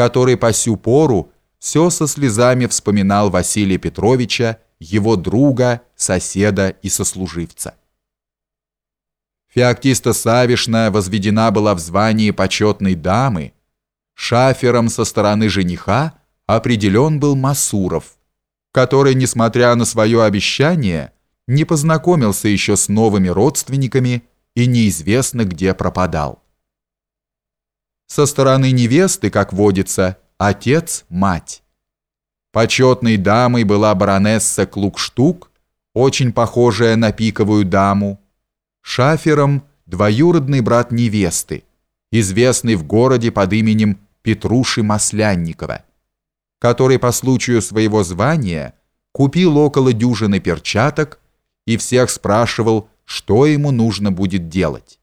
который по сю пору все со слезами вспоминал Василия Петровича, его друга, соседа и сослуживца. Феоктиста Савишна возведена была в звании почетной дамы, шафером со стороны жениха определен был Масуров, который, несмотря на свое обещание, не познакомился еще с новыми родственниками и неизвестно где пропадал. Со стороны невесты, как водится, отец, мать. Почетной дамой была баронесса Клукштук, очень похожая на пиковую даму, шафером двоюродный брат невесты, известный в городе под именем Петруши Маслянникова, который по случаю своего звания купил около дюжины перчаток и всех спрашивал, что ему нужно будет делать.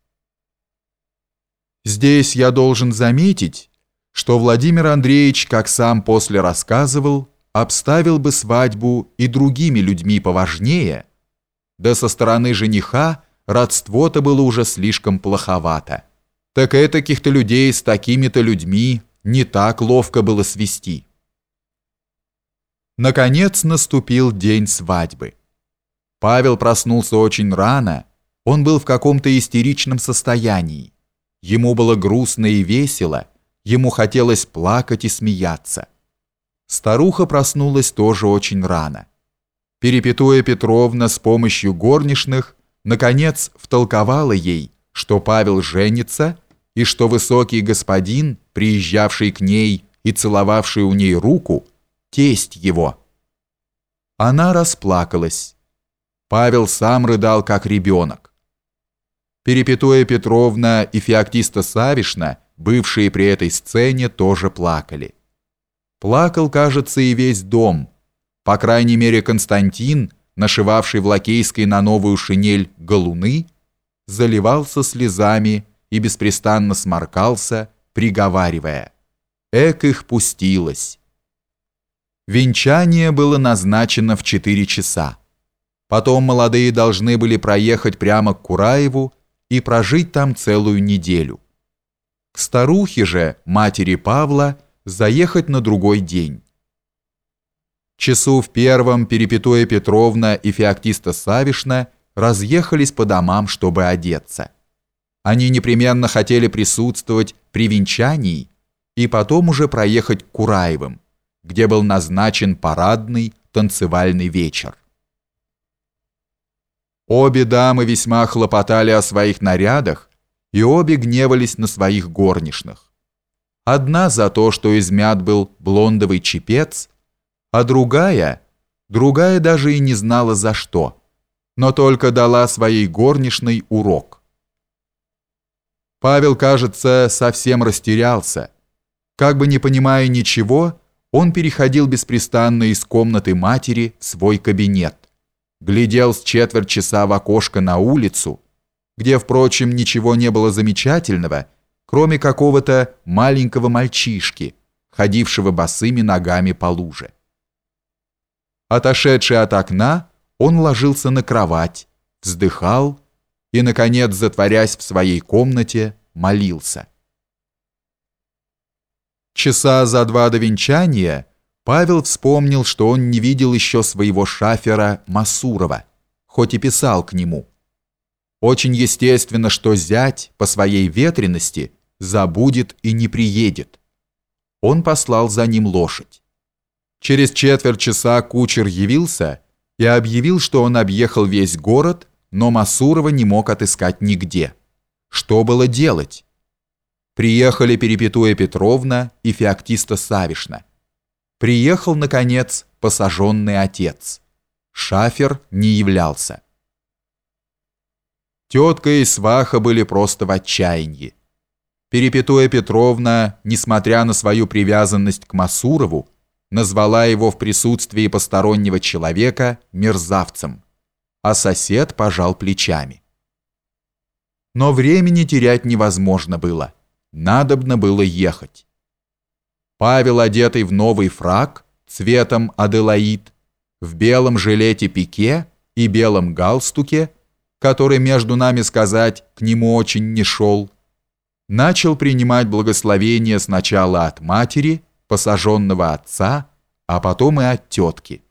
Здесь я должен заметить, что Владимир Андреевич, как сам после рассказывал, обставил бы свадьбу и другими людьми поважнее, да со стороны жениха родство-то было уже слишком плоховато. Так этаких-то людей с такими-то людьми не так ловко было свести. Наконец наступил день свадьбы. Павел проснулся очень рано, он был в каком-то истеричном состоянии. Ему было грустно и весело, ему хотелось плакать и смеяться. Старуха проснулась тоже очень рано. Перепетуя Петровна с помощью горничных, наконец втолковала ей, что Павел женится и что высокий господин, приезжавший к ней и целовавший у ней руку, тесть его. Она расплакалась. Павел сам рыдал, как ребенок. Перепетуя Петровна и Феоктиста Савишна, бывшие при этой сцене, тоже плакали. Плакал, кажется, и весь дом. По крайней мере, Константин, нашивавший в Лакейской на новую шинель галуны, заливался слезами и беспрестанно сморкался, приговаривая «Эк их пустилось!». Венчание было назначено в четыре часа. Потом молодые должны были проехать прямо к Кураеву и прожить там целую неделю. К старухе же, матери Павла, заехать на другой день. Часу в первом Перепетуя Петровна и Феоктиста Савишна разъехались по домам, чтобы одеться. Они непременно хотели присутствовать при венчании и потом уже проехать к Кураевым, где был назначен парадный танцевальный вечер. Обе дамы весьма хлопотали о своих нарядах, и обе гневались на своих горничных. Одна за то, что измят был блондовый чепец, а другая, другая даже и не знала за что, но только дала своей горничной урок. Павел, кажется, совсем растерялся. Как бы не понимая ничего, он переходил беспрестанно из комнаты матери в свой кабинет глядел с четверть часа в окошко на улицу, где, впрочем, ничего не было замечательного, кроме какого-то маленького мальчишки, ходившего босыми ногами по луже. Отошедший от окна, он ложился на кровать, вздыхал и, наконец, затворясь в своей комнате, молился. Часа за два до венчания Павел вспомнил, что он не видел еще своего шафера Масурова, хоть и писал к нему. Очень естественно, что зять по своей ветренности забудет и не приедет. Он послал за ним лошадь. Через четверть часа кучер явился и объявил, что он объехал весь город, но Масурова не мог отыскать нигде. Что было делать? Приехали Перепетуя Петровна и Феоктиста Савишна. Приехал, наконец, посаженный отец. Шафер не являлся. Тетка и сваха были просто в отчаянии. Перепетуя Петровна, несмотря на свою привязанность к Масурову, назвала его в присутствии постороннего человека мерзавцем, а сосед пожал плечами. Но времени терять невозможно было. Надобно было ехать. Павел, одетый в новый фраг цветом аделаид, в белом жилете пике и белом галстуке, который, между нами сказать, к нему очень не шел, начал принимать благословение сначала от матери, посаженного отца, а потом и от тетки.